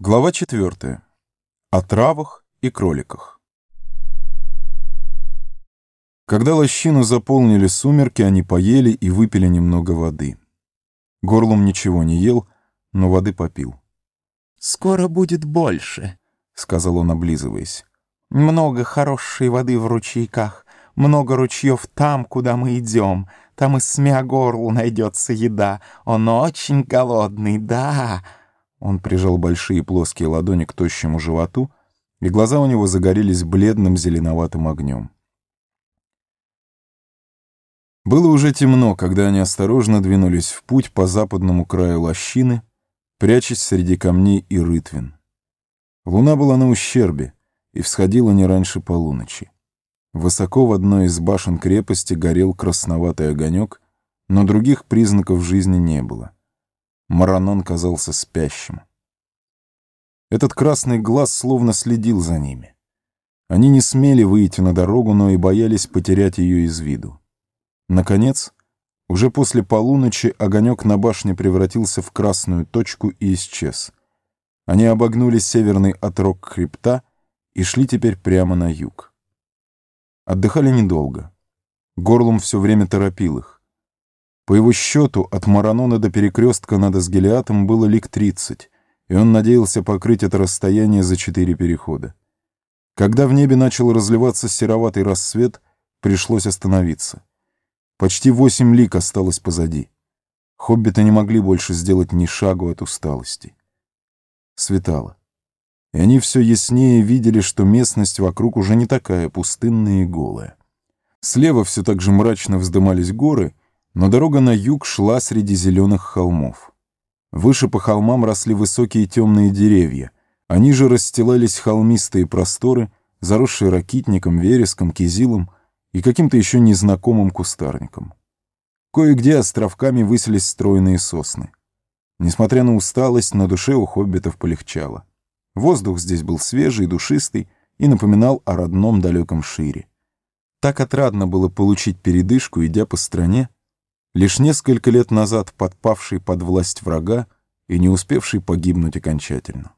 Глава 4. О травах и кроликах. Когда лощину заполнили сумерки, они поели и выпили немного воды. Горлум ничего не ел, но воды попил. «Скоро будет больше», — сказал он, облизываясь. «Много хорошей воды в ручейках, много ручьев там, куда мы идем. Там и смя горлу найдется еда. Он очень голодный, да». Он прижал большие плоские ладони к тощему животу, и глаза у него загорелись бледным зеленоватым огнем. Было уже темно, когда они осторожно двинулись в путь по западному краю лощины, прячась среди камней и рытвин. Луна была на ущербе и всходила не раньше полуночи. Высоко в одной из башен крепости горел красноватый огонек, но других признаков жизни не было. Маранон казался спящим. Этот красный глаз словно следил за ними. Они не смели выйти на дорогу, но и боялись потерять ее из виду. Наконец, уже после полуночи огонек на башне превратился в красную точку и исчез. Они обогнули северный отрог хребта и шли теперь прямо на юг. Отдыхали недолго. Горлом все время торопил их. По его счету, от Маранона до перекрестка над Асгелиатом было лик 30, и он надеялся покрыть это расстояние за четыре перехода. Когда в небе начал разливаться сероватый рассвет, пришлось остановиться. Почти восемь лик осталось позади. Хоббиты не могли больше сделать ни шагу от усталости. Светало. И они все яснее видели, что местность вокруг уже не такая пустынная и голая. Слева все так же мрачно вздымались горы, но дорога на юг шла среди зеленых холмов. Выше по холмам росли высокие темные деревья, а ниже расстилались холмистые просторы, заросшие ракитником, вереском, кизилом и каким-то еще незнакомым кустарником. Кое-где островками высились стройные сосны. Несмотря на усталость, на душе у хоббитов полегчало. Воздух здесь был свежий, душистый и напоминал о родном далеком шире. Так отрадно было получить передышку, идя по стране, лишь несколько лет назад подпавший под власть врага и не успевший погибнуть окончательно.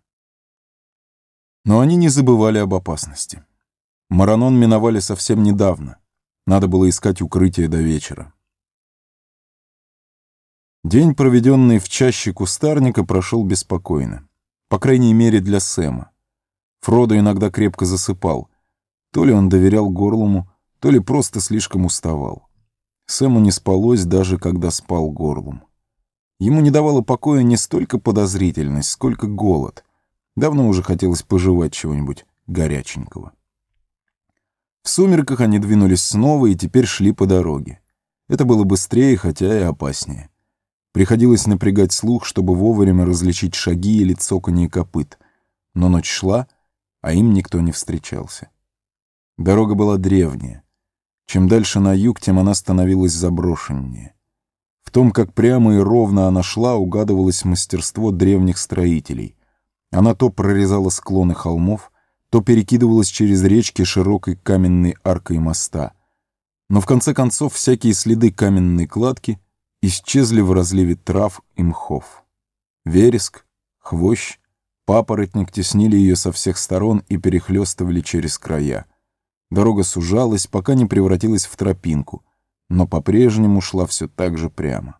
Но они не забывали об опасности. Маранон миновали совсем недавно. Надо было искать укрытие до вечера. День, проведенный в чаще кустарника, прошел беспокойно. По крайней мере, для Сэма. Фродо иногда крепко засыпал. То ли он доверял горлому, то ли просто слишком уставал. Сэму не спалось, даже когда спал горлом. Ему не давало покоя не столько подозрительность, сколько голод. Давно уже хотелось пожевать чего-нибудь горяченького. В сумерках они двинулись снова и теперь шли по дороге. Это было быстрее, хотя и опаснее. Приходилось напрягать слух, чтобы вовремя различить шаги или цоканье копыт. Но ночь шла, а им никто не встречался. Дорога была древняя. Чем дальше на юг, тем она становилась заброшеннее. В том, как прямо и ровно она шла, угадывалось мастерство древних строителей. Она то прорезала склоны холмов, то перекидывалась через речки широкой каменной аркой моста. Но в конце концов всякие следы каменной кладки исчезли в разливе трав и мхов. Вереск, хвощ, папоротник теснили ее со всех сторон и перехлестывали через края. Дорога сужалась, пока не превратилась в тропинку, но по-прежнему шла все так же прямо.